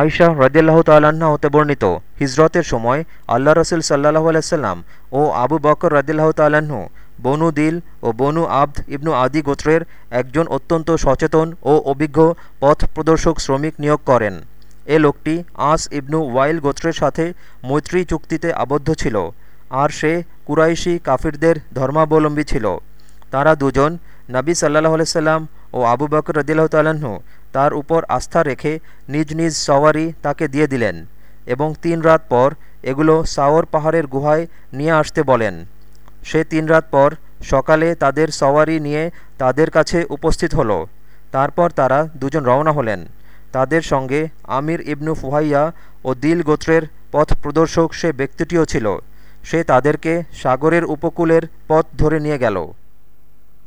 আয়শাহ রদিয়াল্লাহ তাল্লাহ্ন হতে বর্ণিত। হিজরতের সময় আল্লাহ রসুল সাল্লাহ আলাইসাল্লাম ও আবু বকর রদিল্লাহ তাল্লাহ্ন বনু দিল ও বনু আব্দ ইবনু আদি গোত্রের একজন অত্যন্ত সচেতন ও অভিজ্ঞ পথ প্রদর্শক শ্রমিক নিয়োগ করেন। এ লোকটি আস ইবনু ওয়াইল গোত্রের সাথে মৈত্রী চুক্তিতে আবদ্ধ ছিল। আর সে কুরাইশি কাফিরদের ধর্মাবলম্বী ছিল। তারা দুজন নবী সাল্লাহ আলাইসাল্লাম ও আবু বকর রদিল্লাহ তাল্লাহ্ন তার উপর আস্থা রেখে নিজ নিজ সওয়ারি তাকে দিয়ে দিলেন এবং তিন রাত পর এগুলো সাওর পাহাড়ের গুহায় নিয়ে আসতে বলেন। সে তিন রাত পর সকালে তাদের সওয়ারি নিয়ে তাদের কাছে উপস্থিত হলো। তারপর তারা দুজন রওনা হলেন। তাদের সঙ্গে আমির ইবনু ফুহাইয়া ও দিল গোত্রের পথ প্রদর্শক সে ব্যক্তিটিও ছিল। সে তাদেরকে সাগরের উপকূলের পথ ধরে নিয়ে গেল।